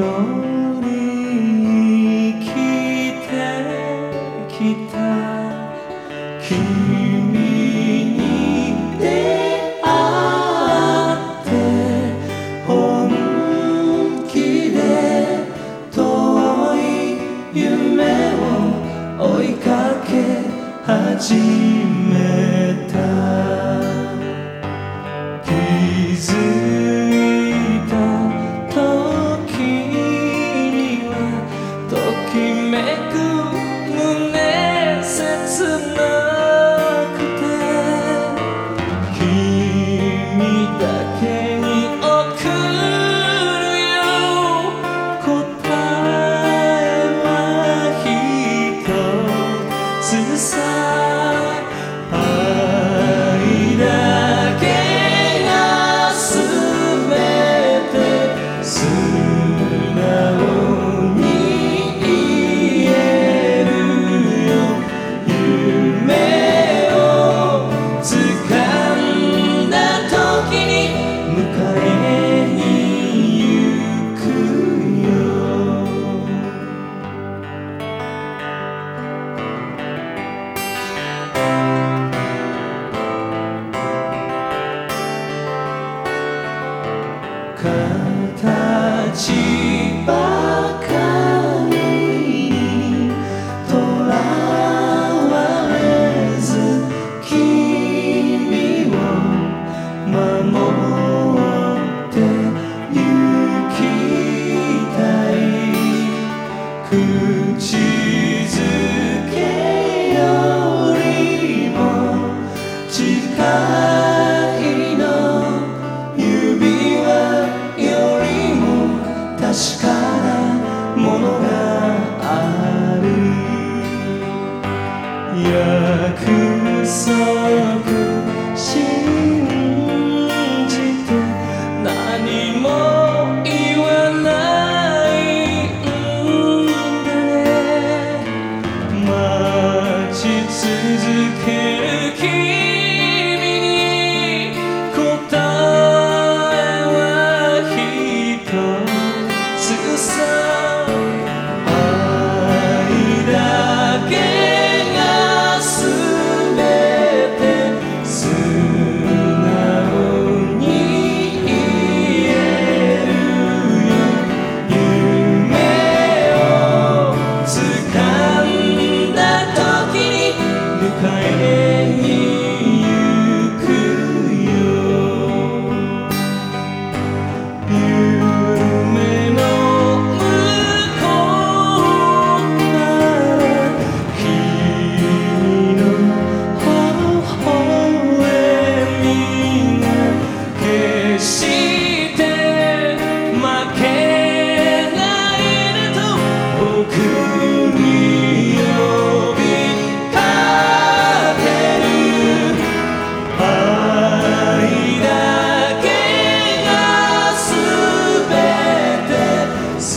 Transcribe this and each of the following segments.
人生きてきた。君に出会って本気で遠い夢を追いかけ始め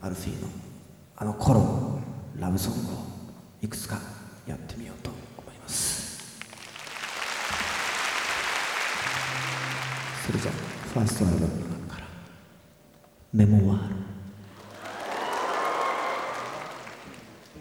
アルフィーのあの頃ラブソングをいくつかやってみようと思います。それじゃあファーストアルバムから「メモワール」